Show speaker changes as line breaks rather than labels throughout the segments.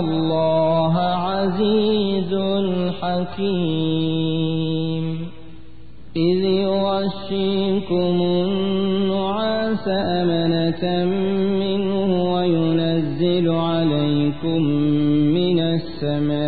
الله عزيز حكيم إذ يغشيكم النعاس أمنة منه وينزل عليكم من السماء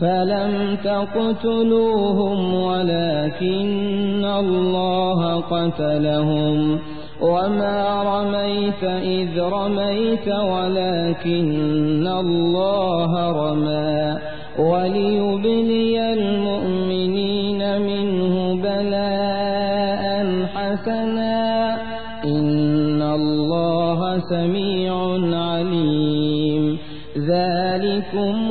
فلم تقتلوهم ولكن الله قتلهم وما رميت إذ رميت ولكن الله رمى وليبني المؤمنين منه بلاء حسنا إن الله سميع عليم ذلكم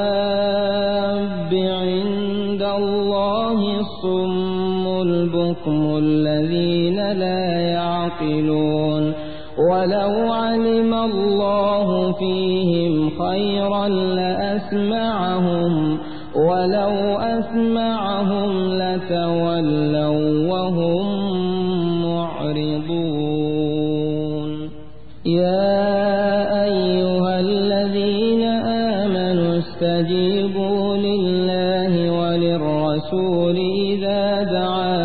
الصم البكم الذين لا يعقلون. ولو علم الله فيهم خيرا لأسمعهم ولو أسمعهم لتولوا وهم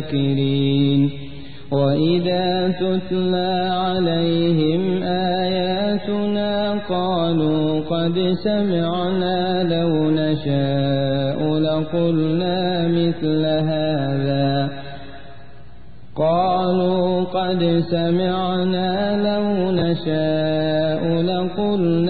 الماكرين وإذا تتلى عليهم آياتنا قالوا قد سمعنا لو نشاء لقلنا مثل هذا. قالوا قد سمعنا لو نشاء لقلنا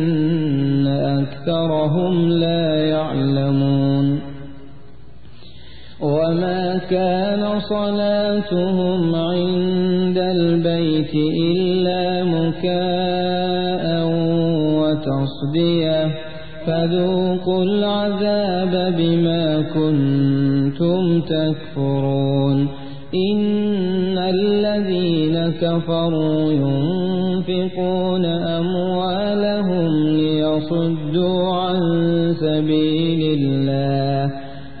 صلاتهم عند البيت إلا مكاء وتصدية. فذوقوا العذاب بما كنتم تكفرون. إن الذين كفروا ينفقون أموالهم ليصدوا عن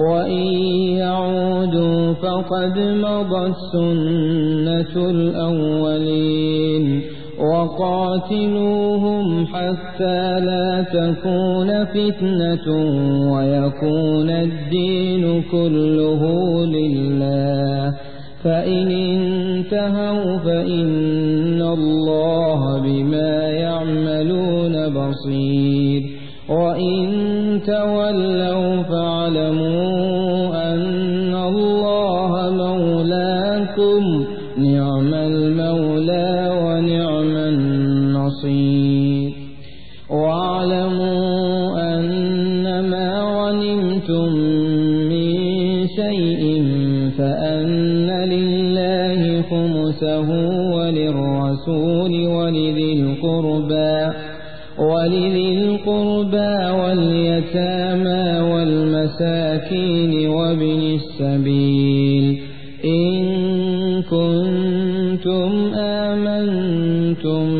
وإن يعودوا فقد مضت سنة الأولين وقاتلوهم حتى لا تكون فتنة ويكون الدين كله لله فإن انتهوا فإن الله بما يعملون بصير وإن تولوا فاعلموا خمسه وللرسول ولذي القربى ولذي القربى واليتامى والمساكين وابن السبيل. إن كنتم آمنتم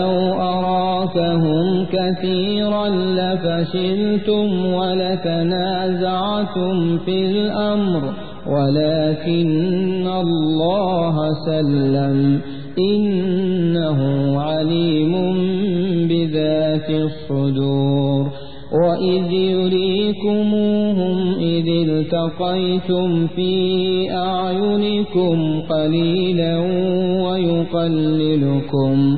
كثيرا لفشلتم ولتنازعتم في الأمر ولكن الله سلم إنه عليم بذات الصدور. وإذ يريكموهم إذ التقيتم في أعينكم قليلا ويقللكم.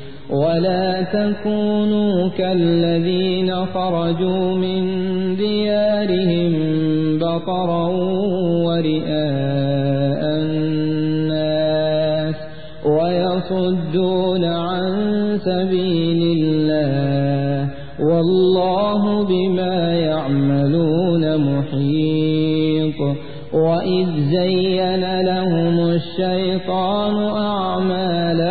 ولا تكونوا كالذين خرجوا من ديارهم بطرا ورئاء الناس ويصدون عن سبيل الله والله بما يعملون محيط وإذ زين لهم الشيطان أعمالهم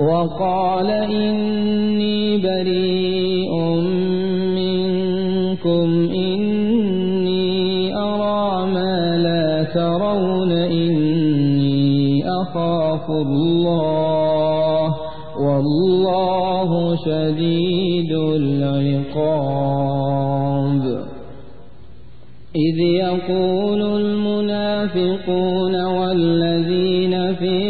وقال إني بريء منكم إني أرى ما لا ترون إني أخاف الله والله شديد العقاب. إذ يقول المنافقون والذين في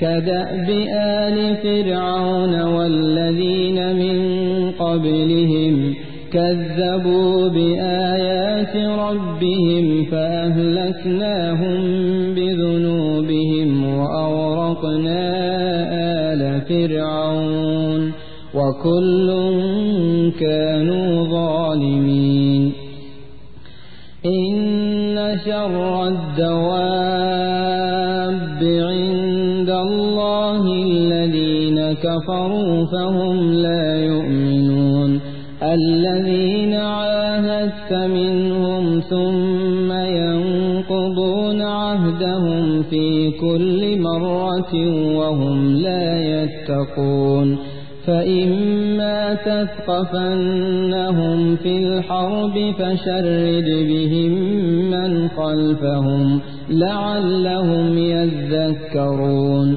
كدأب آل فرعون والذين من قبلهم كذبوا بآيات ربهم فأهلكناهم بذنوبهم وأورقنا آل فرعون وكل كانوا ظالمين إن شر الدواب الذين كفروا فهم لا يؤمنون. الذين عاهدت منهم ثم ينقضون عهدهم في كل مرة وهم لا يتقون. فإما تثقفنهم في الحرب فشرد بهم من خلفهم لعلهم يذكرون.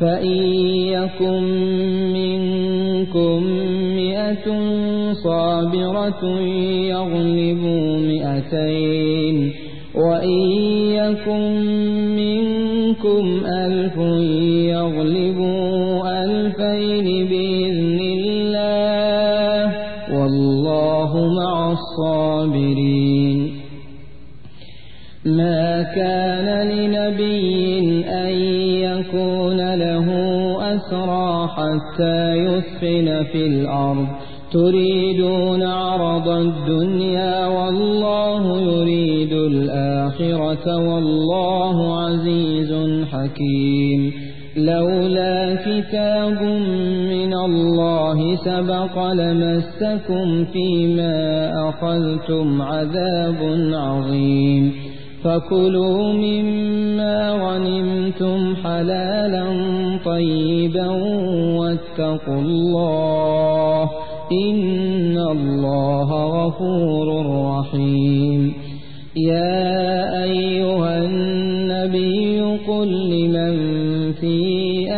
فإن يكن منكم مئة صابرة يغلبوا مئتين وإن يكن منكم ألف يغلبوا ألفين بإذن الله والله مع الصابرين. ما كان لنبي أن أسرى حتى يثخن في الأرض. تريدون عرض الدنيا والله يريد الآخرة والله عزيز حكيم. لولا كتاب من الله سبق لمسكم فيما أخذتم عذاب عظيم. فكلوا مما غنمتم حلالا طيبا واتقوا الله إن الله غفور رحيم. يا أيها النبي قل لمن في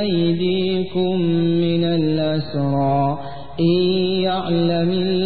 أيديكم من الأسرى إن يعلم الله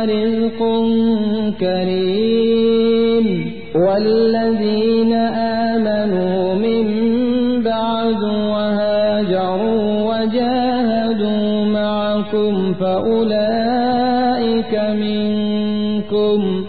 ورزق كريم والذين آمنوا من بعد وهاجروا وجاهدوا معكم فأولئك منكم